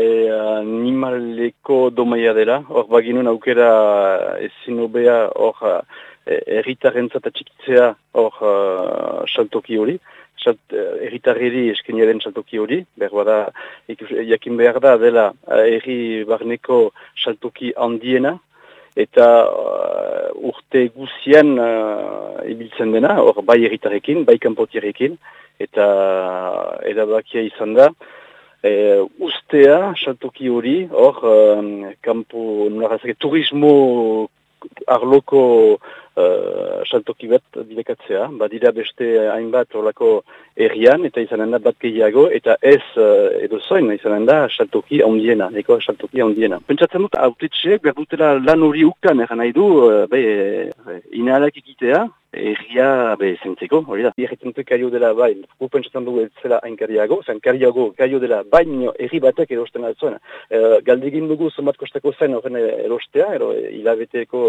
e, animaleko domaia dela, hor baginun aukera ezin obea hor erritarrentzat atxikitzea hor uh, saltoki hori, erritarreri eskenaren saltoki hori, behar bada, jakin behar da dela erri barneko saltoki handiena, eta uh, urte guzian uh, ibiltzen dena, hor bai erritarekin, bai kanpotiarekin, eta edabakia izan da, e, ustea, saltoki hori, hor, um, kampo, turismo arloko uh, saltoki bat bilekatzea, badira beste hainbat horlako errian, eta izanen da bat gehiago, eta ez uh, edo zoin izanen da saltoki handiena, eko saltoki handiena. Pentsatzen dut, autetxeek behar dutela lan hori ukan eran nahi du, uh, be, inalak ikitea, Erria, be, zentzeko, hori da. Erretzen dut kario dela bai, gupentsatzen dugu ez zela hain kariago, zen kariago, kario dela bai, erri batek erosten altzuen. E, galdegin dugu zomat kostako zen horren erostea, ero hilabeteko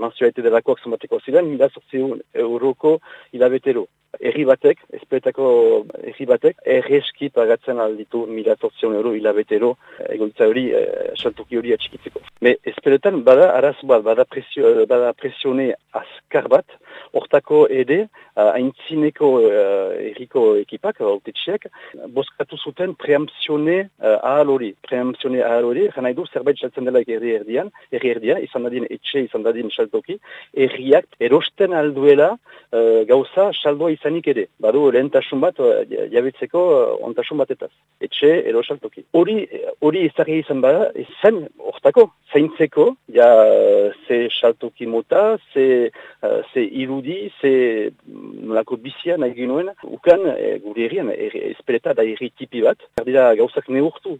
manzioaite delakoak zomateko ziren, mila sortziun euroko hilabetero. Erri batek, ezpeetako erri batek, erreski pagatzen alditu mila sortziun euro hilabetero egolitza hori, e, saltuki hori atxikitzeko. Me, ezpeetan bada araz bat, bada, presio, bada presione azkar bat, hortako ere, haintzineko uh, erriko ekipak, autetxeak, boskatu zuten preampzione uh, ahal hori. Preampzione ahal hori, jana edu zerbait saltzen dela erri erdian, erri erdia, izan dadin etxe, izan dadin saltoki, erriak erosten alduela uh, gauza saldoa izanik ere. Badu, lehentasun bat, uh, jabetzeko uh, ontasun batetaz. Etxe, ero saltoki. Hori, ezagri izan bada, zen hortako, zaintzeko, ja, ze saltoki mota, ze, uh, ze irudi, ze nolako bizia nahi genuen, ukan e, gure errian, er, espeleta da erri tipi bat, erdira gauzak neurtu.